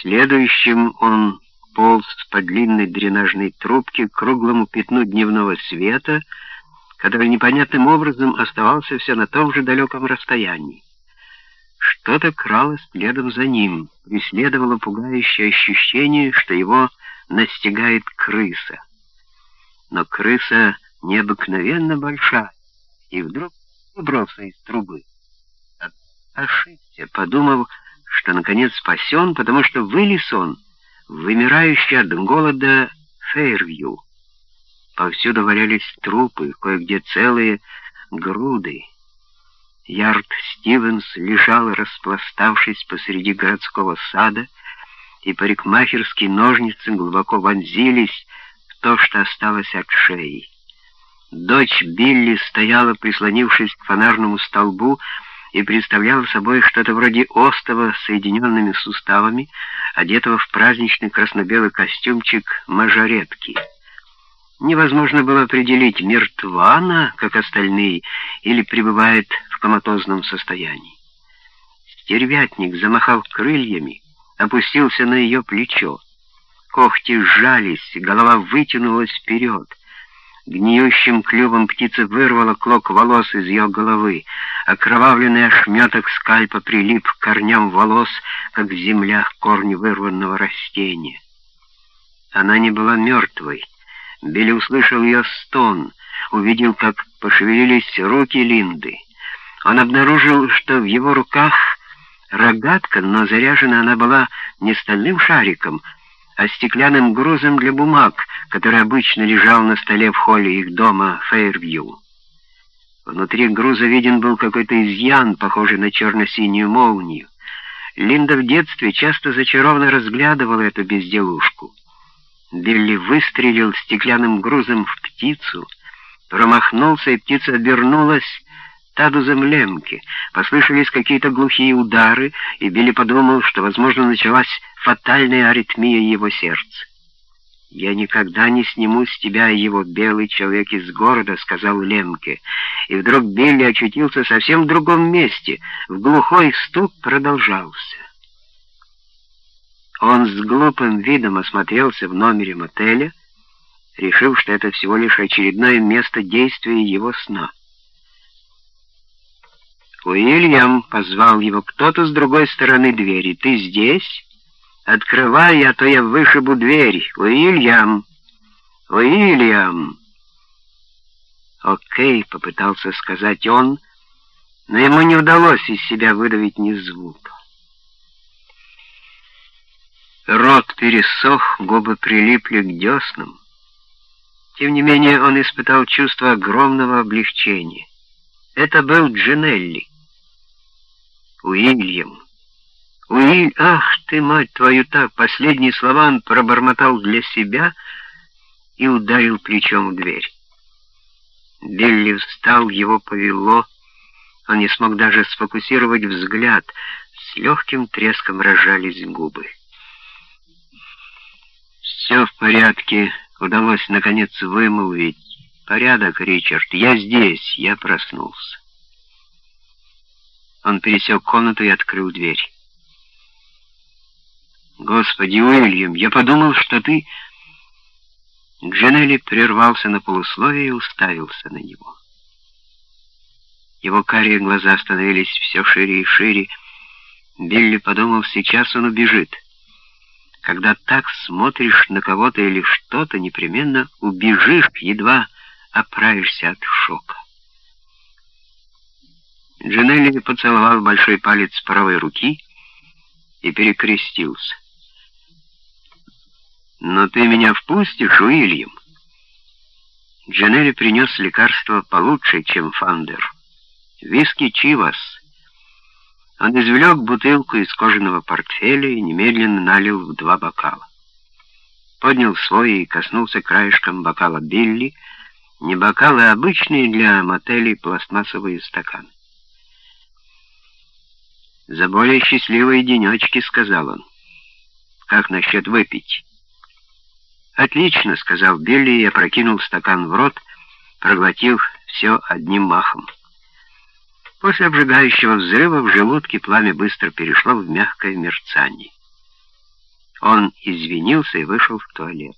Следующим он полз по длинной дренажной трубке к круглому пятну дневного света, который непонятным образом оставался все на том же далеком расстоянии. Что-то кралось следом за ним, преследовало пугающее ощущение, что его настигает крыса. Но крыса необыкновенно большая, и вдруг выбрался из трубы. Ошибся, подумав, что наконец спасен, потому что вылез он, вымирающий от голода Фейрвью. Повсюду валялись трупы, кое-где целые груды. Ярд Стивенс лежал, распластавшись посреди городского сада, и парикмахерские ножницы глубоко вонзились в то, что осталось от шеи. Дочь Билли стояла, прислонившись к фонарному столбу, и представляла собой что-то вроде остова с соединенными суставами, одетого в праздничный красно-белый костюмчик мажоретки. Невозможно было определить, мертва она, как остальные, или пребывает в коматозном состоянии. Стервятник замахал крыльями, опустился на ее плечо. Когти сжались, голова вытянулась вперед. Гниющим клювом птица вырвала клок волос из ее головы. Окровавленный ошметок скальпа прилип к корням волос, как земля к корню вырванного растения. Она не была мертвой. Билли услышал ее стон, увидел, как пошевелились руки Линды. Он обнаружил, что в его руках рогатка, но заряжена она была не стальным шариком, а стеклянным грузом для бумаг, который обычно лежал на столе в холле их дома Фейервью. Внутри груза виден был какой-то изъян, похожий на черно-синюю молнию. Линда в детстве часто зачарованно разглядывала эту безделушку. Билли выстрелил стеклянным грузом в птицу, промахнулся, и птица обернулась Тадузом Лемке. Послышались какие-то глухие удары, и Билли подумал, что, возможно, началась фатальная аритмия его сердца. «Я никогда не сниму с тебя его белый человек из города», — сказал Лемке. И вдруг Билли очутился совсем в другом месте. В глухой стук продолжался. Он с глупым видом осмотрелся в номере мотеля, решив, что это всего лишь очередное место действия его сна. «Уильям!» — позвал его кто-то с другой стороны двери. «Ты здесь? Открывай, а то я вышибу дверь. Уильям! Уильям!» «Окей», — попытался сказать он, но ему не удалось из себя выдавить ни звука. Рот пересох, губы прилипли к деснам. Тем не менее он испытал чувство огромного облегчения. Это был Джинелли. Уильям. Уиль, ах ты, мать твою, так! Последние слова он пробормотал для себя и ударил плечом в дверь. Билли встал, его повело. Он не смог даже сфокусировать взгляд. С легким треском разжались губы. «Все в порядке», — удалось наконец вымолвить. «Порядок, Ричард, я здесь, я проснулся». Он пересек комнату и открыл дверь. «Господи, Уильям, я подумал, что ты...» Джанелли прервался на полусловие и уставился на него. Его карие глаза становились все шире и шире. Билли подумал, сейчас он убежит. Когда так смотришь на кого-то или что-то, непременно убежишь, едва оправишься от шока. Джанелли поцеловал большой палец правой руки и перекрестился. «Но ты меня впустишь, Уильям?» Джанелли принес лекарство получше, чем Фандер. Виски Чивас — он извлек бутылку из кожаного портфеля и немедленно налил в два бокала. Поднял свой и коснулся краешком бокала Билли, не бокалы, а обычные для мотелей пластмассовые стаканы. «За более счастливые денечки», — сказал он. «Как насчет выпить?» «Отлично», — сказал Билли и опрокинул стакан в рот, проглотив все одним махом. После обжигающего взрыва в желудке пламя быстро перешло в мягкое мерцание. Он извинился и вышел в туалет.